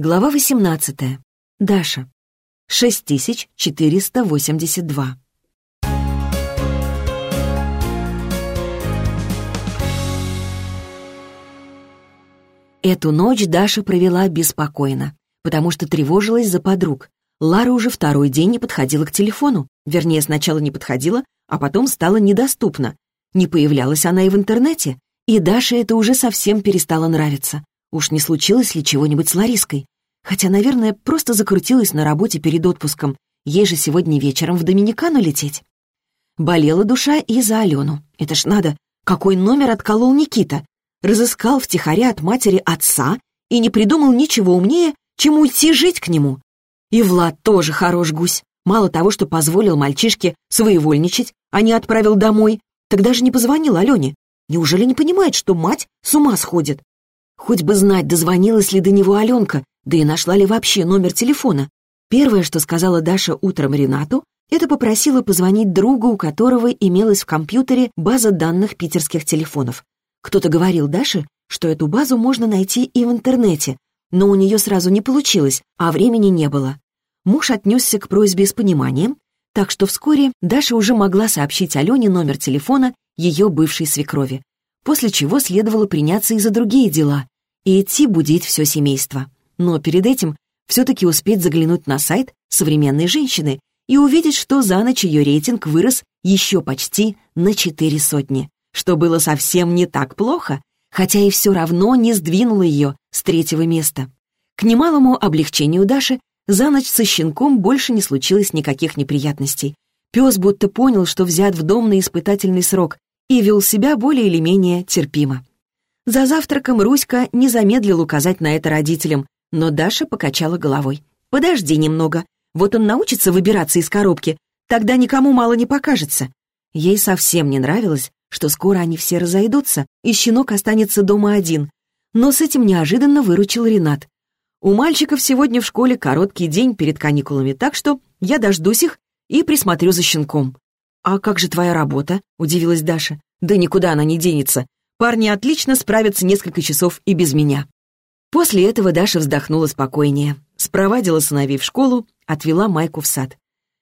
Глава 18. Даша. 6482. Эту ночь Даша провела беспокойно, потому что тревожилась за подруг. Лара уже второй день не подходила к телефону. Вернее, сначала не подходила, а потом стала недоступна. Не появлялась она и в интернете, и Даше это уже совсем перестало нравиться. Уж не случилось ли чего-нибудь с Лариской? Хотя, наверное, просто закрутилась на работе перед отпуском. Ей же сегодня вечером в Доминикану лететь. Болела душа и за Алену. Это ж надо, какой номер отколол Никита. Разыскал втихаря от матери отца и не придумал ничего умнее, чем уйти жить к нему. И Влад тоже хорош гусь. Мало того, что позволил мальчишке своевольничать, а не отправил домой, тогда же не позвонил Алене. Неужели не понимает, что мать с ума сходит? Хоть бы знать, дозвонилась ли до него Аленка, да и нашла ли вообще номер телефона. Первое, что сказала Даша утром Ренату, это попросила позвонить другу, у которого имелась в компьютере база данных питерских телефонов. Кто-то говорил Даше, что эту базу можно найти и в интернете, но у нее сразу не получилось, а времени не было. Муж отнесся к просьбе с пониманием, так что вскоре Даша уже могла сообщить Алене номер телефона ее бывшей свекрови после чего следовало приняться и за другие дела и идти будить все семейство. Но перед этим все-таки успеть заглянуть на сайт современной женщины и увидеть, что за ночь ее рейтинг вырос еще почти на четыре сотни, что было совсем не так плохо, хотя и все равно не сдвинуло ее с третьего места. К немалому облегчению Даши за ночь со щенком больше не случилось никаких неприятностей. Пес будто понял, что взят в дом на испытательный срок, и вел себя более или менее терпимо. За завтраком Руська не замедлил указать на это родителям, но Даша покачала головой. «Подожди немного. Вот он научится выбираться из коробки, тогда никому мало не покажется». Ей совсем не нравилось, что скоро они все разойдутся, и щенок останется дома один. Но с этим неожиданно выручил Ренат. «У мальчиков сегодня в школе короткий день перед каникулами, так что я дождусь их и присмотрю за щенком». «А как же твоя работа?» — удивилась Даша. «Да никуда она не денется. Парни отлично справятся несколько часов и без меня». После этого Даша вздохнула спокойнее, спровадила сыновей в школу, отвела Майку в сад.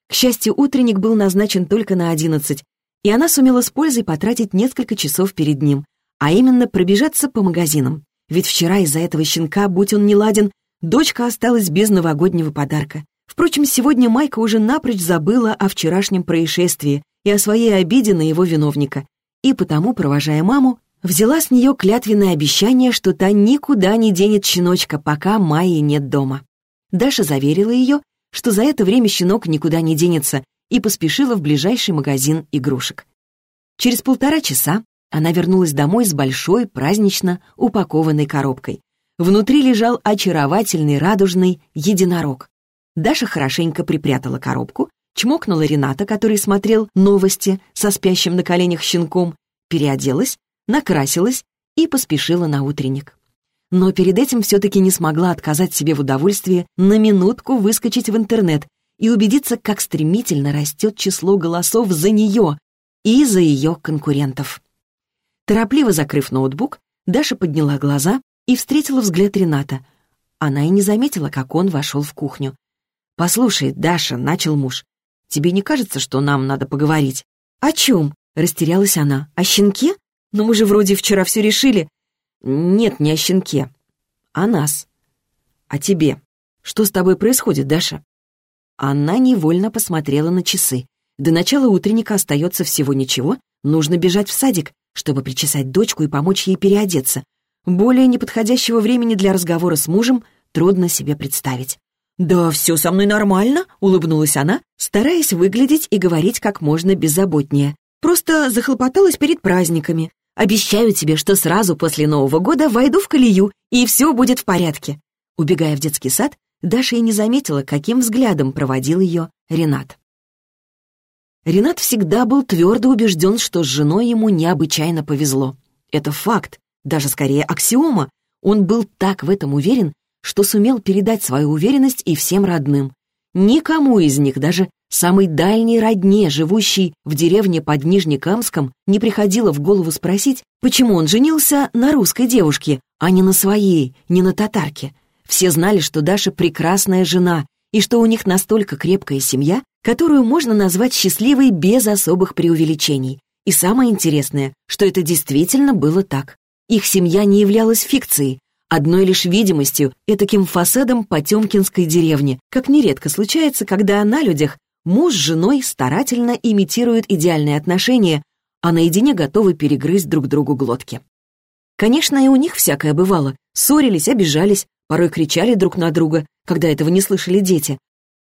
К счастью, утренник был назначен только на одиннадцать, и она сумела с пользой потратить несколько часов перед ним, а именно пробежаться по магазинам. Ведь вчера из-за этого щенка, будь он не ладен, дочка осталась без новогоднего подарка. Впрочем, сегодня Майка уже напрочь забыла о вчерашнем происшествии и о своей обиде на его виновника, и потому, провожая маму, взяла с нее клятвенное обещание, что та никуда не денет щеночка, пока Майи нет дома. Даша заверила ее, что за это время щенок никуда не денется, и поспешила в ближайший магазин игрушек. Через полтора часа она вернулась домой с большой, празднично упакованной коробкой. Внутри лежал очаровательный радужный единорог. Даша хорошенько припрятала коробку чмокнула Рената, который смотрел новости со спящим на коленях щенком, переоделась, накрасилась и поспешила на утренник. Но перед этим все-таки не смогла отказать себе в удовольствии на минутку выскочить в интернет и убедиться, как стремительно растет число голосов за нее и за ее конкурентов. Торопливо закрыв ноутбук, Даша подняла глаза и встретила взгляд Рената. Она и не заметила, как он вошел в кухню. «Послушай, Даша», — начал муж, Тебе не кажется, что нам надо поговорить?» «О чем?» — растерялась она. «О щенке? Но мы же вроде вчера все решили». «Нет, не о щенке. О нас. О тебе. Что с тобой происходит, Даша?» Она невольно посмотрела на часы. До начала утренника остается всего ничего, нужно бежать в садик, чтобы причесать дочку и помочь ей переодеться. Более неподходящего времени для разговора с мужем трудно себе представить. «Да все со мной нормально», — улыбнулась она, стараясь выглядеть и говорить как можно беззаботнее. «Просто захлопоталась перед праздниками. Обещаю тебе, что сразу после Нового года войду в колею, и все будет в порядке». Убегая в детский сад, Даша и не заметила, каким взглядом проводил ее Ренат. Ренат всегда был твердо убежден, что с женой ему необычайно повезло. Это факт, даже скорее аксиома. Он был так в этом уверен, что сумел передать свою уверенность и всем родным. Никому из них, даже самой дальней родне, живущей в деревне под Нижнекамском, не приходило в голову спросить, почему он женился на русской девушке, а не на своей, не на татарке. Все знали, что Даша прекрасная жена, и что у них настолько крепкая семья, которую можно назвать счастливой без особых преувеличений. И самое интересное, что это действительно было так. Их семья не являлась фикцией, одной лишь видимостью, этаким фасадом потемкинской деревни, как нередко случается, когда на людях муж с женой старательно имитируют идеальные отношения, а наедине готовы перегрызть друг другу глотки. Конечно, и у них всякое бывало. Ссорились, обижались, порой кричали друг на друга, когда этого не слышали дети.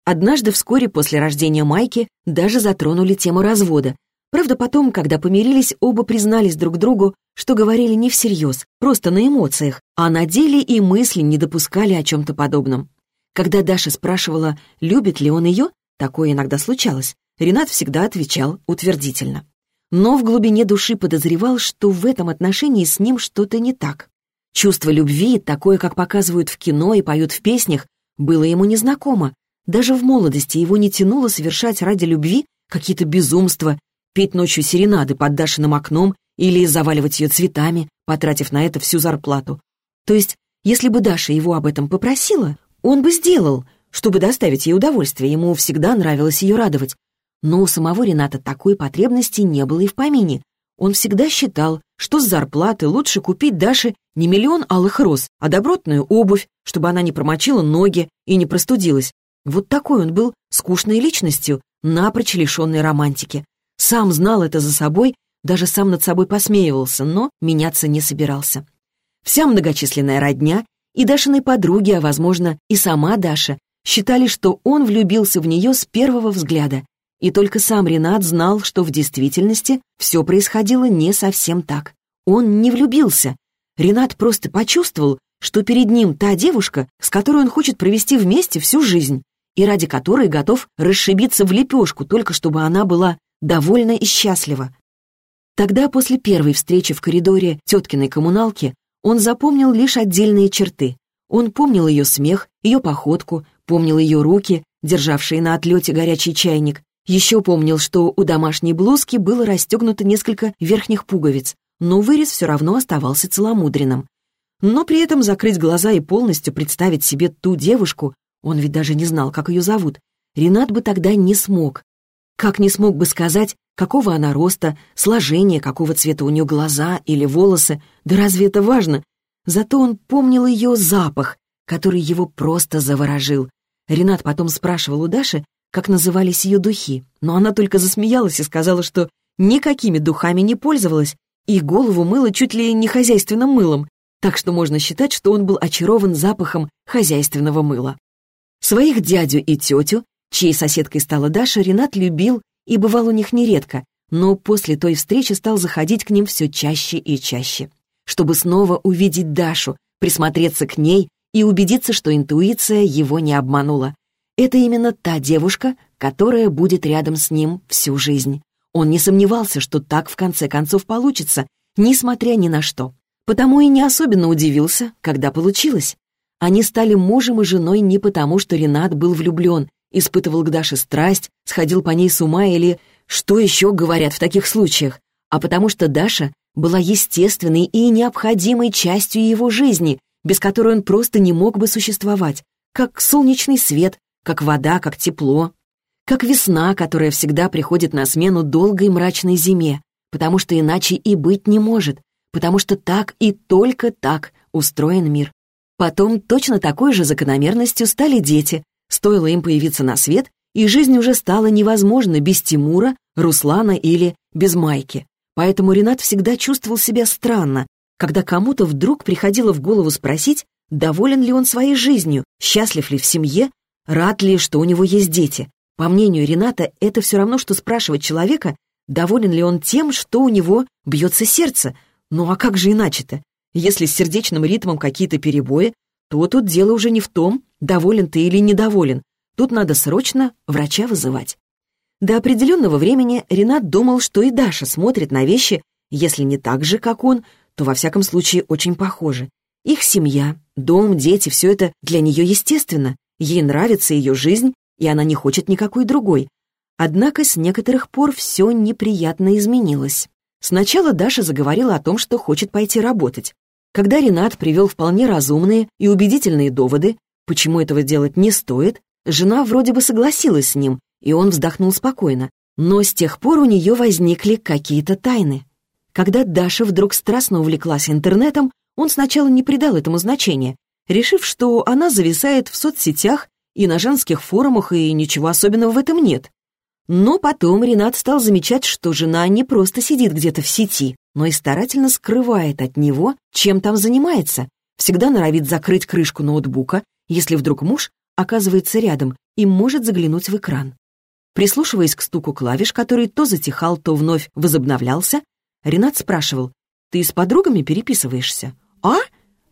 Однажды вскоре после рождения Майки даже затронули тему развода. Правда, потом, когда помирились, оба признались друг другу, что говорили не всерьез, просто на эмоциях, а на деле и мысли не допускали о чем-то подобном. Когда Даша спрашивала, любит ли он ее, такое иногда случалось, Ренат всегда отвечал утвердительно но в глубине души подозревал, что в этом отношении с ним что-то не так. Чувство любви, такое, как показывают в кино и поют в песнях, было ему незнакомо. Даже в молодости его не тянуло совершать ради любви какие-то безумства, петь ночью серенады под Дашиным окном или заваливать ее цветами, потратив на это всю зарплату. То есть, если бы Даша его об этом попросила, он бы сделал, чтобы доставить ей удовольствие, ему всегда нравилось ее радовать. Но у самого Рената такой потребности не было и в помине. Он всегда считал, что с зарплаты лучше купить Даше не миллион алых роз, а добротную обувь, чтобы она не промочила ноги и не простудилась. Вот такой он был скучной личностью, напрочь лишенной романтики. Сам знал это за собой, даже сам над собой посмеивался, но меняться не собирался. Вся многочисленная родня и Дашиной подруги, а, возможно, и сама Даша, считали, что он влюбился в нее с первого взгляда, и только сам Ренат знал, что в действительности все происходило не совсем так. Он не влюбился. Ренат просто почувствовал, что перед ним та девушка, с которой он хочет провести вместе всю жизнь, и ради которой готов расшибиться в лепешку, только чтобы она была довольна и счастлива. Тогда, после первой встречи в коридоре теткиной коммуналки, он запомнил лишь отдельные черты. Он помнил ее смех, ее походку, помнил ее руки, державшие на отлете горячий чайник, еще помнил, что у домашней блузки было расстегнуто несколько верхних пуговиц, но вырез все равно оставался целомудренным. Но при этом закрыть глаза и полностью представить себе ту девушку, он ведь даже не знал, как ее зовут, Ренат бы тогда не смог. Как не смог бы сказать, какого она роста, сложения, какого цвета у нее глаза или волосы, да разве это важно? Зато он помнил ее запах, который его просто заворожил. Ренат потом спрашивал у Даши, как назывались ее духи, но она только засмеялась и сказала, что никакими духами не пользовалась и голову мыла чуть ли не хозяйственным мылом, так что можно считать, что он был очарован запахом хозяйственного мыла. Своих дядю и тетю, чьей соседкой стала Даша, Ренат любил и бывал у них нередко, но после той встречи стал заходить к ним все чаще и чаще, чтобы снова увидеть Дашу, присмотреться к ней и убедиться, что интуиция его не обманула. Это именно та девушка, которая будет рядом с ним всю жизнь. Он не сомневался, что так в конце концов получится, несмотря ни на что. Потому и не особенно удивился, когда получилось. Они стали мужем и женой не потому, что Ренат был влюблен, испытывал к Даше страсть, сходил по ней с ума или что еще говорят в таких случаях, а потому что Даша была естественной и необходимой частью его жизни, без которой он просто не мог бы существовать, как солнечный свет, как вода, как тепло, как весна, которая всегда приходит на смену долгой мрачной зиме, потому что иначе и быть не может, потому что так и только так устроен мир. Потом точно такой же закономерностью стали дети. Стоило им появиться на свет, и жизнь уже стала невозможна без Тимура, Руслана или без Майки. Поэтому Ренат всегда чувствовал себя странно, когда кому-то вдруг приходило в голову спросить, доволен ли он своей жизнью, счастлив ли в семье Рад ли, что у него есть дети? По мнению Рената, это все равно, что спрашивать человека, доволен ли он тем, что у него бьется сердце. Ну а как же иначе-то? Если с сердечным ритмом какие-то перебои, то тут дело уже не в том, доволен ты или недоволен. Тут надо срочно врача вызывать. До определенного времени Ренат думал, что и Даша смотрит на вещи, если не так же, как он, то во всяком случае очень похоже. Их семья, дом, дети — все это для нее естественно. Ей нравится ее жизнь, и она не хочет никакой другой. Однако с некоторых пор все неприятно изменилось. Сначала Даша заговорила о том, что хочет пойти работать. Когда Ренат привел вполне разумные и убедительные доводы, почему этого делать не стоит, жена вроде бы согласилась с ним, и он вздохнул спокойно. Но с тех пор у нее возникли какие-то тайны. Когда Даша вдруг страстно увлеклась интернетом, он сначала не придал этому значения, решив, что она зависает в соцсетях и на женских форумах, и ничего особенного в этом нет. Но потом Ренат стал замечать, что жена не просто сидит где-то в сети, но и старательно скрывает от него, чем там занимается. Всегда норовит закрыть крышку ноутбука, если вдруг муж оказывается рядом и может заглянуть в экран. Прислушиваясь к стуку клавиш, который то затихал, то вновь возобновлялся, Ренат спрашивал, «Ты с подругами переписываешься?» «А?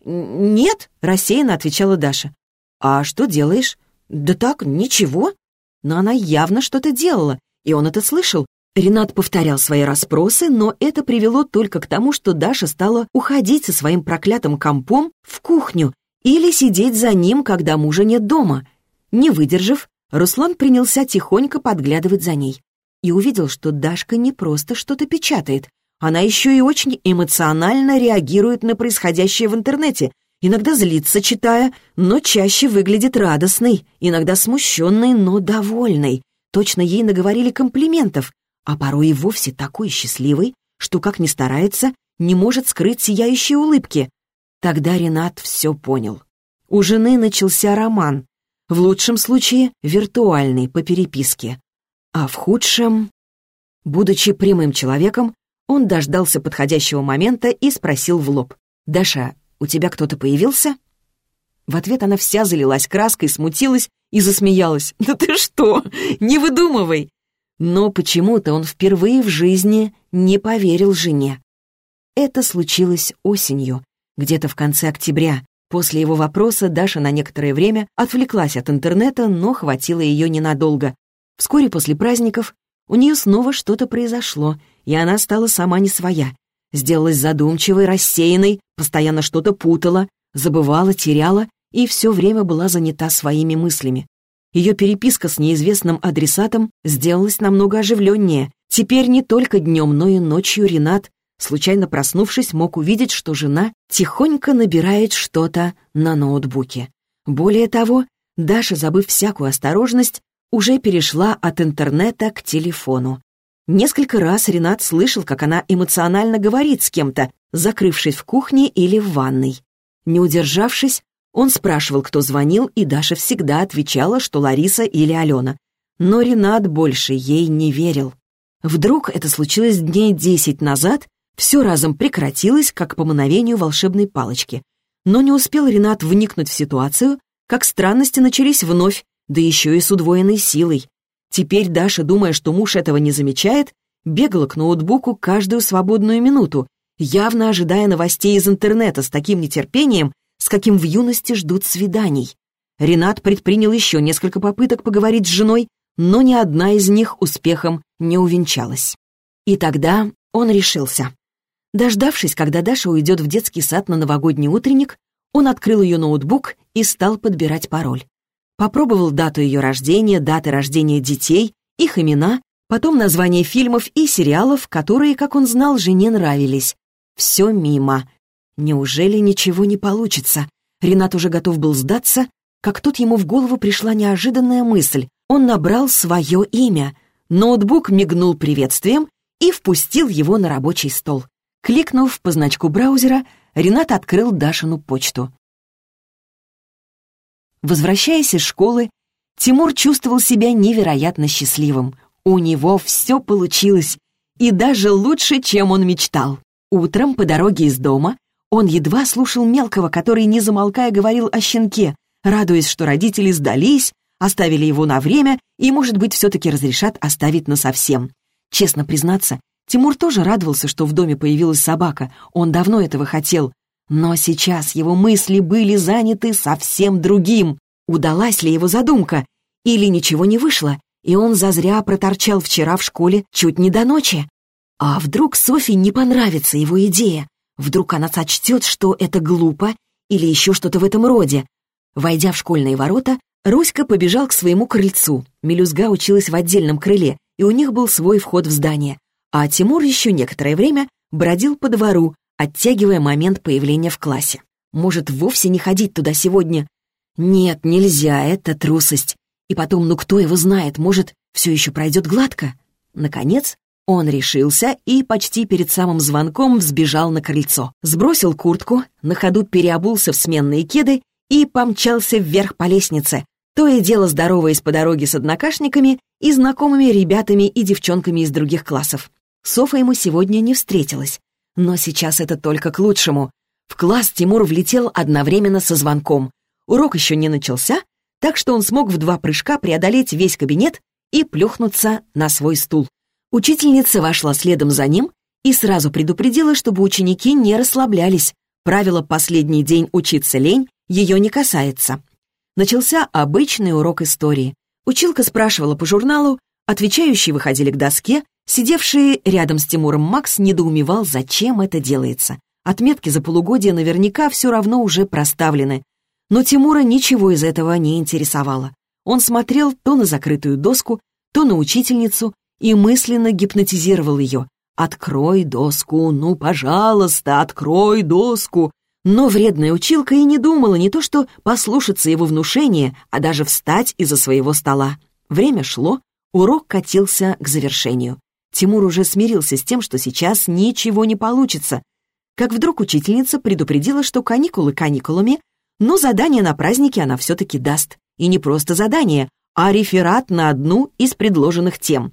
Нет», — рассеянно отвечала Даша. «А что делаешь?» «Да так, ничего». Но она явно что-то делала, и он это слышал. Ренат повторял свои расспросы, но это привело только к тому, что Даша стала уходить со своим проклятым компом в кухню или сидеть за ним, когда мужа нет дома. Не выдержав, Руслан принялся тихонько подглядывать за ней и увидел, что Дашка не просто что-то печатает, она еще и очень эмоционально реагирует на происходящее в интернете, Иногда злится, читая, но чаще выглядит радостной, иногда смущенной, но довольной. Точно ей наговорили комплиментов, а порой и вовсе такой счастливой, что, как ни старается, не может скрыть сияющие улыбки. Тогда Ренат все понял. У жены начался роман. В лучшем случае виртуальный, по переписке. А в худшем... Будучи прямым человеком, он дождался подходящего момента и спросил в лоб. «Даша, у тебя кто-то появился?» В ответ она вся залилась краской, смутилась и засмеялась. «Да ты что? Не выдумывай!» Но почему-то он впервые в жизни не поверил жене. Это случилось осенью, где-то в конце октября. После его вопроса Даша на некоторое время отвлеклась от интернета, но хватило ее ненадолго. Вскоре после праздников у нее снова что-то произошло, и она стала сама не своя сделалась задумчивой, рассеянной, постоянно что-то путала, забывала, теряла и все время была занята своими мыслями. Ее переписка с неизвестным адресатом сделалась намного оживленнее. Теперь не только днем, но и ночью Ренат, случайно проснувшись, мог увидеть, что жена тихонько набирает что-то на ноутбуке. Более того, Даша, забыв всякую осторожность, уже перешла от интернета к телефону. Несколько раз Ренат слышал, как она эмоционально говорит с кем-то, закрывшись в кухне или в ванной. Не удержавшись, он спрашивал, кто звонил, и Даша всегда отвечала, что Лариса или Алена. Но Ренат больше ей не верил. Вдруг это случилось дней десять назад, все разом прекратилось, как по мановению волшебной палочки. Но не успел Ренат вникнуть в ситуацию, как странности начались вновь, да еще и с удвоенной силой. Теперь Даша, думая, что муж этого не замечает, бегала к ноутбуку каждую свободную минуту, явно ожидая новостей из интернета с таким нетерпением, с каким в юности ждут свиданий. Ренат предпринял еще несколько попыток поговорить с женой, но ни одна из них успехом не увенчалась. И тогда он решился. Дождавшись, когда Даша уйдет в детский сад на новогодний утренник, он открыл ее ноутбук и стал подбирать пароль. Попробовал дату ее рождения, даты рождения детей, их имена, потом названия фильмов и сериалов, которые, как он знал, жене нравились. Все мимо. Неужели ничего не получится? Ренат уже готов был сдаться, как тут ему в голову пришла неожиданная мысль. Он набрал свое имя. Ноутбук мигнул приветствием и впустил его на рабочий стол. Кликнув по значку браузера, Ренат открыл Дашину почту. Возвращаясь из школы, Тимур чувствовал себя невероятно счастливым. У него все получилось, и даже лучше, чем он мечтал. Утром по дороге из дома он едва слушал мелкого, который, не замолкая, говорил о щенке, радуясь, что родители сдались, оставили его на время и, может быть, все-таки разрешат оставить насовсем. Честно признаться, Тимур тоже радовался, что в доме появилась собака, он давно этого хотел, но сейчас его мысли были заняты совсем другим. Удалась ли его задумка? Или ничего не вышло, и он зазря проторчал вчера в школе чуть не до ночи? А вдруг Софи не понравится его идея? Вдруг она сочтет, что это глупо или еще что-то в этом роде? Войдя в школьные ворота, Руська побежал к своему крыльцу. Мелюзга училась в отдельном крыле, и у них был свой вход в здание. А Тимур еще некоторое время бродил по двору, оттягивая момент появления в классе. «Может, вовсе не ходить туда сегодня?» «Нет, нельзя, это трусость. И потом, ну кто его знает, может, все еще пройдет гладко?» Наконец, он решился и почти перед самым звонком взбежал на крыльцо. Сбросил куртку, на ходу переобулся в сменные кеды и помчался вверх по лестнице, то и дело здороваясь по дороге с однокашниками и знакомыми ребятами и девчонками из других классов. Софа ему сегодня не встретилась. Но сейчас это только к лучшему. В класс Тимур влетел одновременно со звонком. Урок еще не начался, так что он смог в два прыжка преодолеть весь кабинет и плюхнуться на свой стул. Учительница вошла следом за ним и сразу предупредила, чтобы ученики не расслаблялись. Правило «последний день учиться лень» ее не касается. Начался обычный урок истории. Училка спрашивала по журналу, отвечающие выходили к доске, сидевший рядом с Тимуром Макс недоумевал, зачем это делается. Отметки за полугодие наверняка все равно уже проставлены. Но Тимура ничего из этого не интересовало. Он смотрел то на закрытую доску, то на учительницу, и мысленно гипнотизировал ее. «Открой доску, ну, пожалуйста, открой доску!» Но вредная училка и не думала не то что послушаться его внушения, а даже встать из-за своего стола. Время шло, урок катился к завершению. Тимур уже смирился с тем, что сейчас ничего не получится. Как вдруг учительница предупредила, что каникулы каникулами, но задание на празднике она все-таки даст. И не просто задание, а реферат на одну из предложенных тем.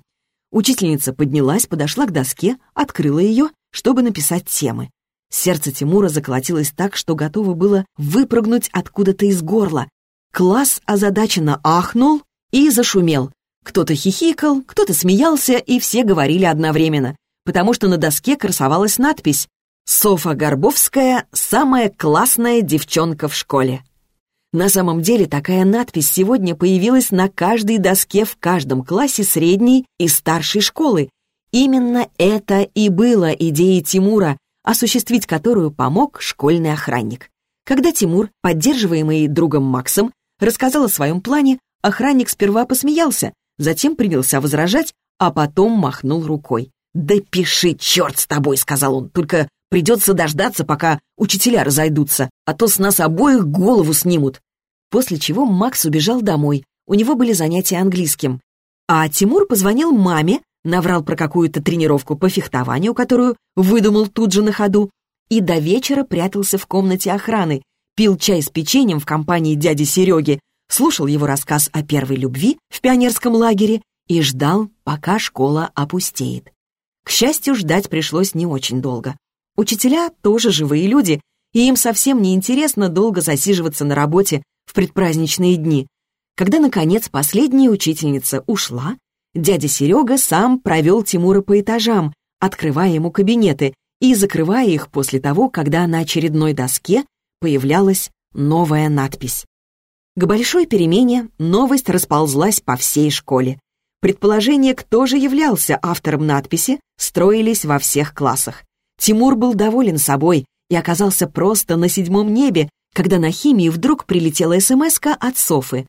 Учительница поднялась, подошла к доске, открыла ее, чтобы написать темы. Сердце Тимура заколотилось так, что готово было выпрыгнуть откуда-то из горла. Класс озадаченно ахнул и зашумел. Кто-то хихикал, кто-то смеялся, и все говорили одновременно, потому что на доске красовалась надпись «Софа Горбовская – самая классная девчонка в школе». На самом деле такая надпись сегодня появилась на каждой доске в каждом классе средней и старшей школы. Именно это и было идеей Тимура, осуществить которую помог школьный охранник. Когда Тимур, поддерживаемый другом Максом, рассказал о своем плане, охранник сперва посмеялся, затем принялся возражать, а потом махнул рукой. «Да пиши, черт с тобой!» — сказал он. «Только Придется дождаться, пока учителя разойдутся, а то с нас обоих голову снимут». После чего Макс убежал домой, у него были занятия английским. А Тимур позвонил маме, наврал про какую-то тренировку по фехтованию, которую выдумал тут же на ходу, и до вечера прятался в комнате охраны, пил чай с печеньем в компании дяди Сереги, слушал его рассказ о первой любви в пионерском лагере и ждал, пока школа опустеет. К счастью, ждать пришлось не очень долго. Учителя тоже живые люди, и им совсем не интересно долго засиживаться на работе в предпраздничные дни. Когда, наконец, последняя учительница ушла, дядя Серега сам провел Тимура по этажам, открывая ему кабинеты и закрывая их после того, когда на очередной доске появлялась новая надпись. К большой перемене новость расползлась по всей школе. Предположения, кто же являлся автором надписи, строились во всех классах. Тимур был доволен собой и оказался просто на седьмом небе, когда на химии вдруг прилетела смс от Софы.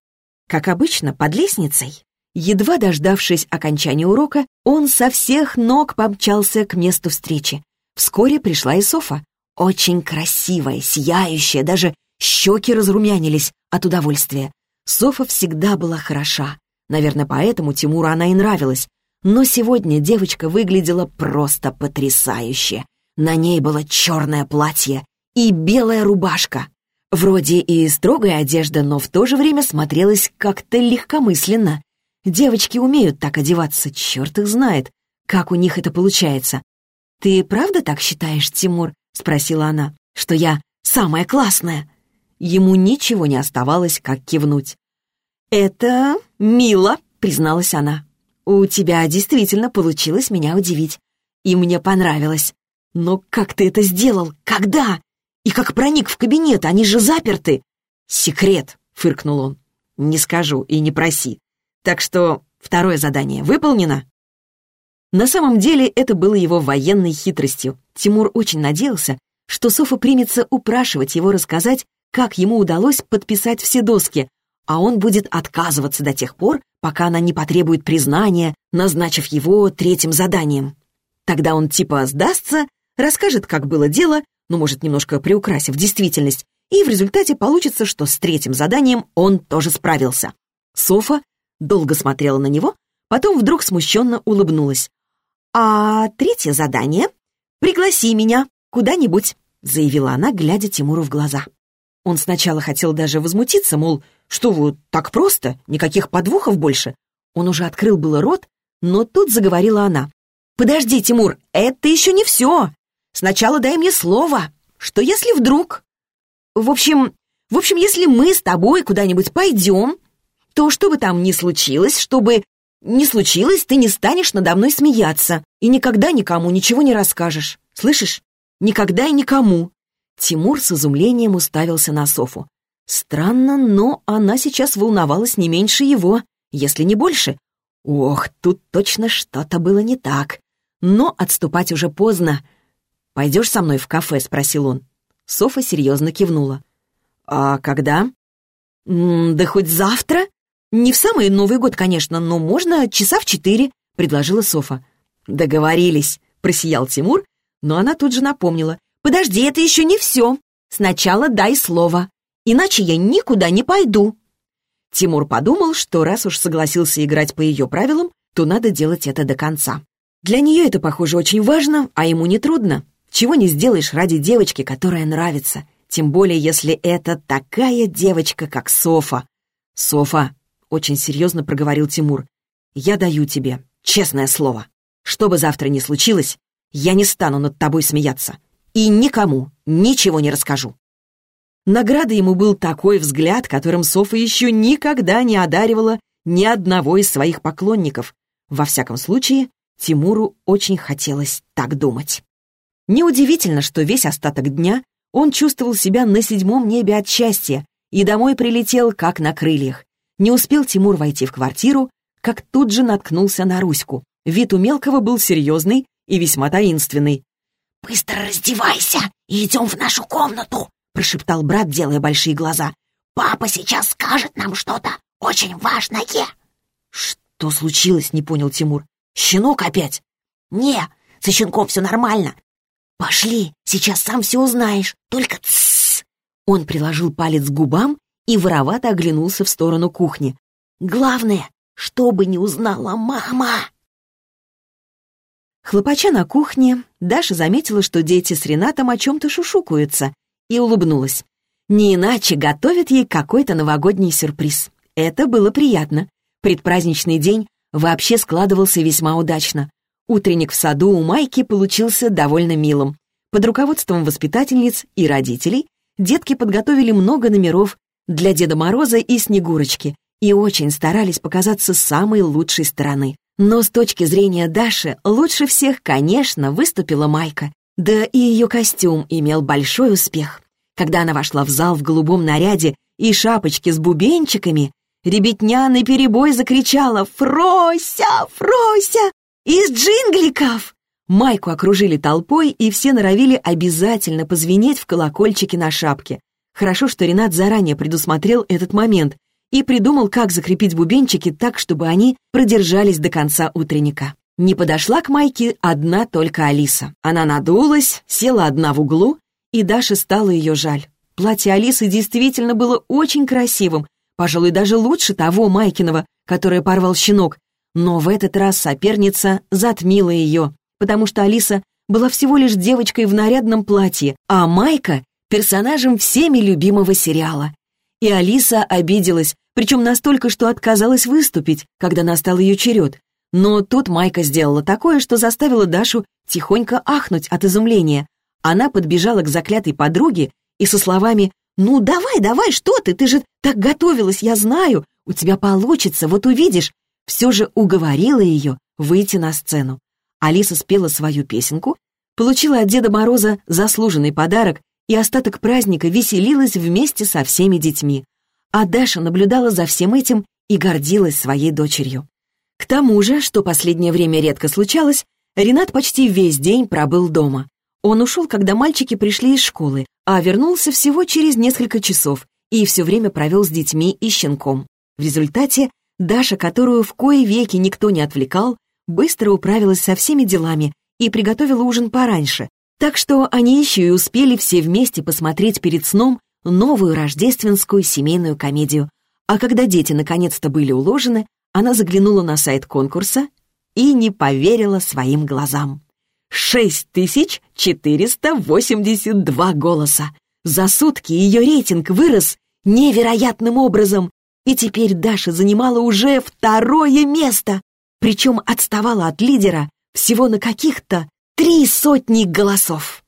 Как обычно, под лестницей. Едва дождавшись окончания урока, он со всех ног помчался к месту встречи. Вскоре пришла и Софа. Очень красивая, сияющая, даже щеки разрумянились от удовольствия. Софа всегда была хороша. Наверное, поэтому Тимуру она и нравилась. Но сегодня девочка выглядела просто потрясающе. На ней было черное платье и белая рубашка. Вроде и строгая одежда, но в то же время смотрелась как-то легкомысленно. Девочки умеют так одеваться, черт их знает, как у них это получается. «Ты правда так считаешь, Тимур?» — спросила она, — «что я самая классная?» Ему ничего не оставалось, как кивнуть. «Это мило», — призналась она. «У тебя действительно получилось меня удивить. И мне понравилось. «Но как ты это сделал? Когда? И как проник в кабинет? Они же заперты!» «Секрет!» — фыркнул он. «Не скажу и не проси. Так что второе задание выполнено?» На самом деле это было его военной хитростью. Тимур очень надеялся, что Софа примется упрашивать его рассказать, как ему удалось подписать все доски, а он будет отказываться до тех пор, пока она не потребует признания, назначив его третьим заданием. Тогда он типа сдастся, расскажет, как было дело, ну, может, немножко приукрасив действительность, и в результате получится, что с третьим заданием он тоже справился. Софа долго смотрела на него, потом вдруг смущенно улыбнулась. «А третье задание — пригласи меня куда-нибудь», — заявила она, глядя Тимуру в глаза. Он сначала хотел даже возмутиться, мол, что вы, так просто, никаких подвохов больше. Он уже открыл было рот, но тут заговорила она. «Подожди, Тимур, это еще не все. Сначала дай мне слово, что если вдруг... В общем, в общем, если мы с тобой куда-нибудь пойдем, то что бы там ни случилось, чтобы не случилось, ты не станешь надо мной смеяться и никогда никому ничего не расскажешь. Слышишь? Никогда и никому. Тимур с изумлением уставился на Софу. Странно, но она сейчас волновалась не меньше его, если не больше. Ох, тут точно что-то было не так. Но отступать уже поздно. «Пойдешь со мной в кафе?» — спросил он. Софа серьезно кивнула. «А когда?» М «Да хоть завтра. Не в самый Новый год, конечно, но можно часа в четыре», — предложила Софа. «Договорились», — просиял Тимур, но она тут же напомнила. «Подожди, это еще не все. Сначала дай слово, иначе я никуда не пойду». Тимур подумал, что раз уж согласился играть по ее правилам, то надо делать это до конца. Для нее это, похоже, очень важно, а ему не трудно. Чего не сделаешь ради девочки, которая нравится, тем более если это такая девочка, как Софа. «Софа», — очень серьезно проговорил Тимур, — «я даю тебе честное слово. Что бы завтра ни случилось, я не стану над тобой смеяться и никому ничего не расскажу». Наградой ему был такой взгляд, которым Софа еще никогда не одаривала ни одного из своих поклонников. Во всяком случае, Тимуру очень хотелось так думать. Неудивительно, что весь остаток дня он чувствовал себя на седьмом небе от счастья и домой прилетел, как на крыльях. Не успел Тимур войти в квартиру, как тут же наткнулся на Руську. Вид у мелкого был серьезный и весьма таинственный. «Быстро раздевайся и идем в нашу комнату!» прошептал брат, делая большие глаза. «Папа сейчас скажет нам что-то очень важное!» «Что случилось?» — не понял Тимур. «Щенок опять?» «Не, со щенком все нормально. Пошли, сейчас сам все узнаешь, только тссс!» Он приложил палец к губам и воровато оглянулся в сторону кухни. «Главное, чтобы не узнала мама!» Хлопача на кухне, Даша заметила, что дети с Ренатом о чем-то шушукаются, и улыбнулась. Не иначе готовят ей какой-то новогодний сюрприз. Это было приятно. Предпраздничный день вообще складывался весьма удачно. Утренник в саду у Майки получился довольно милым. Под руководством воспитательниц и родителей детки подготовили много номеров для Деда Мороза и Снегурочки и очень старались показаться самой лучшей стороны. Но с точки зрения Даши лучше всех, конечно, выступила Майка. Да и ее костюм имел большой успех. Когда она вошла в зал в голубом наряде и шапочке с бубенчиками, ребятня наперебой закричала «Фрося! Фрося! Из джингликов!» Майку окружили толпой, и все норовили обязательно позвенеть в колокольчике на шапке. Хорошо, что Ренат заранее предусмотрел этот момент и придумал, как закрепить бубенчики так, чтобы они продержались до конца утренника. Не подошла к Майке одна только Алиса. Она надулась, села одна в углу, и Даше стало ее жаль. Платье Алисы действительно было очень красивым, пожалуй, даже лучше того Майкиного, которое порвал щенок. Но в этот раз соперница затмила ее, потому что Алиса была всего лишь девочкой в нарядном платье, а Майка — персонажем всеми любимого сериала. И Алиса обиделась, причем настолько, что отказалась выступить, когда настал ее черед. Но тут Майка сделала такое, что заставило Дашу тихонько ахнуть от изумления. Она подбежала к заклятой подруге и со словами «Ну давай, давай, что ты, ты же так готовилась, я знаю, у тебя получится, вот увидишь», все же уговорила ее выйти на сцену. Алиса спела свою песенку, получила от Деда Мороза заслуженный подарок и остаток праздника веселилась вместе со всеми детьми. А Даша наблюдала за всем этим и гордилась своей дочерью. К тому же, что последнее время редко случалось, Ренат почти весь день пробыл дома. Он ушел, когда мальчики пришли из школы, а вернулся всего через несколько часов и все время провел с детьми и щенком. В результате Даша, которую в кои веки никто не отвлекал, быстро управилась со всеми делами и приготовила ужин пораньше, Так что они еще и успели все вместе посмотреть перед сном новую рождественскую семейную комедию. А когда дети наконец-то были уложены, она заглянула на сайт конкурса и не поверила своим глазам. 6482 голоса! За сутки ее рейтинг вырос невероятным образом, и теперь Даша занимала уже второе место, причем отставала от лидера всего на каких-то три сотни голосов.